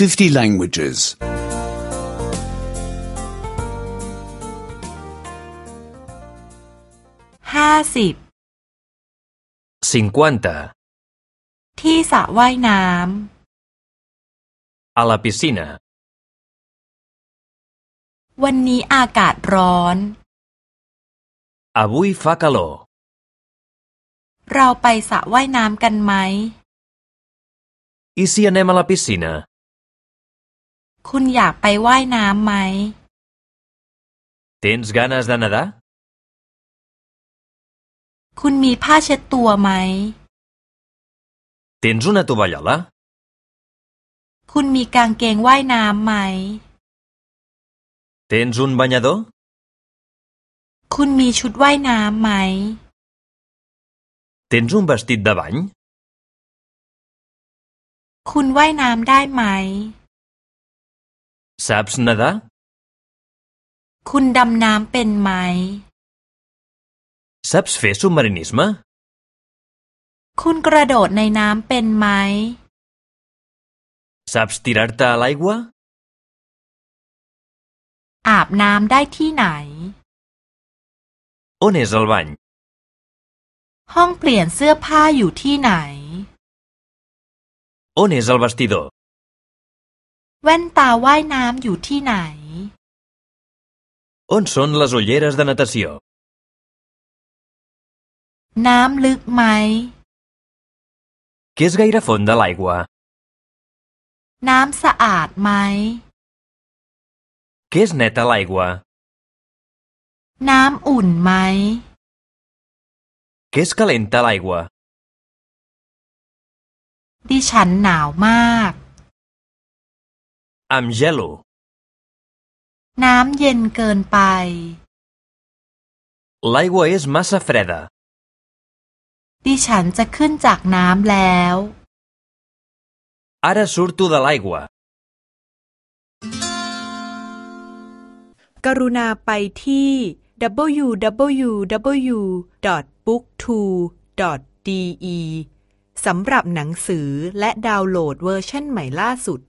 50 languages. ห้าสิบ 50. ที่สระว่ายน้ A la piscina. ำวันนี้อากาศร้อน Avui fa calor. เราไปสระว่ายน้ำกันไหม I si anem a la piscina? คุณอยากไปว่ายน้ำไหม Tens ganes de nedar? คุณมีผ้าเช็ดตัวไหม Tens una tovallola? คุณมีกางเกงว่ายน้ำไหม Tens un banyador? คุณมีชุดว่ายน้ำไหม Tens un vestit de bany? คุณว่ายน้ำได้ไหม Saps nedar? คุณดำน้ำเป็นไหม Saps fer submarinisme? คุณกระโดดในน้ำเป็นไหม Saps tirar-te a l'aigua? อาบน้ำได้ที่ไหน On és el bany? ห้องเปลี่ยนเสื้อผ้าอยู่ที่ไหน On és el vestidor? แว่นตาว่ายน้ำอยู่ที่ไหน On són les ulleres de natació? น้ำลึกไหม Que és gaire font de l'aigua? น้ำสะอาดไหม Que és neta l'aigua? น้ำอุ่นไหม Que és calenta l'aigua? ดิฉันหนาวมาก Amb gelo. น้ำเย็นเกินไป L'aigua és massa freda. ดิฉันจะขึ้นจากน้ำแล้ว Ara surto de l'aigua. กรุณาไปที่ www.booktwo.de สำหรับหนังสือและดาวน์โหลดเวอร์ชันใหม่ล่าสุด